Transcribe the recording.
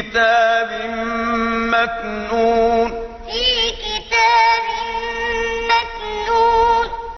كِتَابٍ مَّكْنُونٍ